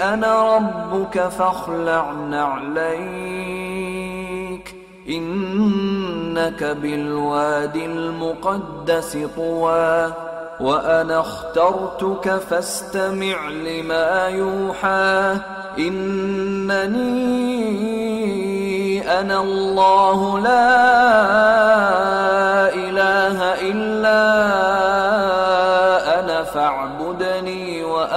أنا ربك فاخلع نعليك. إنك بالوادي المقدس طوى وأنا اخترتك فاستمع لما يوحى. إنني أنا الله لا إله إلا أنا فاعبدني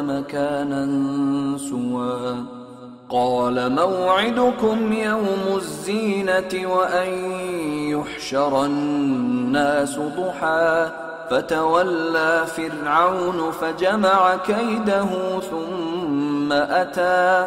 مكانا سوى. قال موعدكم يوم الزينة وأن يحشر الناس ضحى. فتولى فرعون فجمع كيده ثم أتى.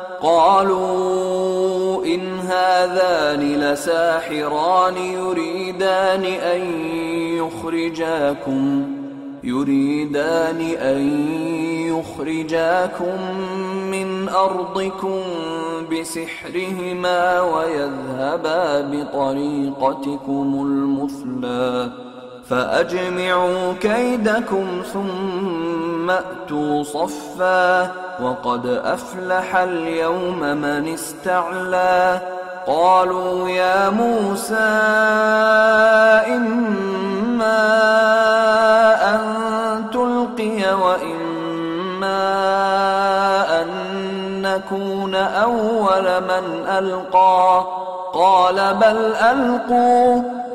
قالوا إن هذان لساحران يريدان أن يخرجاكم يريدان أن يخرجاكم من أرضكم بسحرهما ويذهبا بطريقتكم المثلى فأجمعوا كيدكم ثم أتوا صفا وقد أفلح اليوم من استعلى. قالوا يا موسى إما أن تلقي وإما أن نكون أول من ألقى. قال بل ألقوا.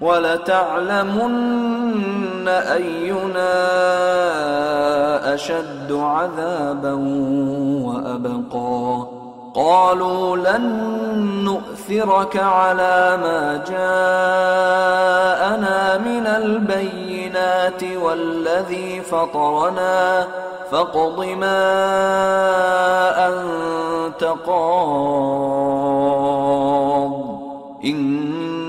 ولتعلمن أينا أشد عذابا وأبقى. قالوا لن نؤثرك على ما جاءنا من البينات والذي فطرنا. فاقض ما أنت قاض.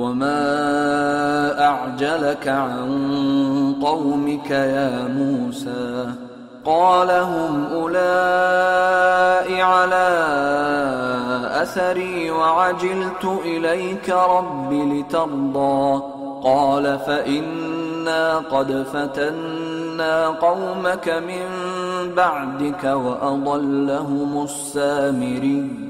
وما اعجلك عن قومك يا موسى قال هم أولئك على أثري وعجلت إليك رب لترضى قال فإنا قد فتنا قومك من بعدك وأضلهم السامري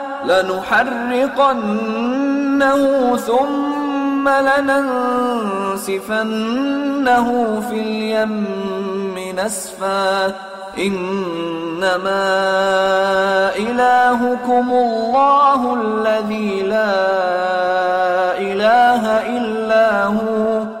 لنحرقنه ثم لننسفنه في اليم نسفا. إنما إلهكم الله الذي لا إله إلا هو.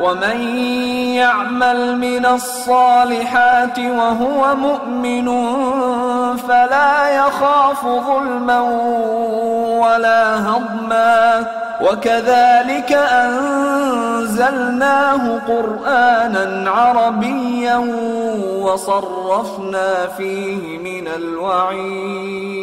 ومن يعمل من الصالحات وهو مؤمن فلا يخاف ظلما ولا هضما وكذلك أنزلناه قرآنا عربيا وصرفنا فيه من الوعيد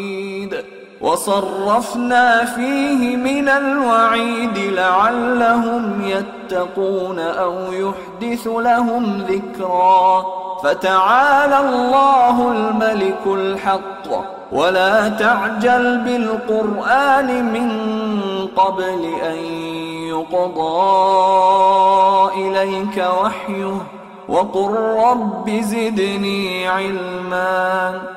وصرفنا فيه من الوعيد لعلهم يتقون أو يحدث لهم ذكرا. فتعالى الله الملك الحق ولا تعجل بالقرآن من قبل أن يقضى إليك وحيه. وقل رب زدني علما.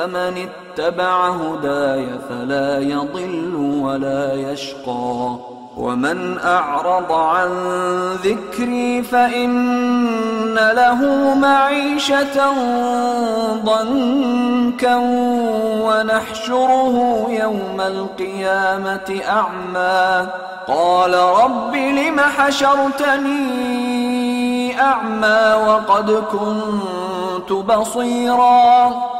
فمن اتبع هداي فلا يضل ولا يشقى. ومن أعرض عن ذكري فإن له معيشة ضنكا ونحشره يوم القيامة أعمى. قال رب لم حشرتني أعمى وقد كنت بصيراً.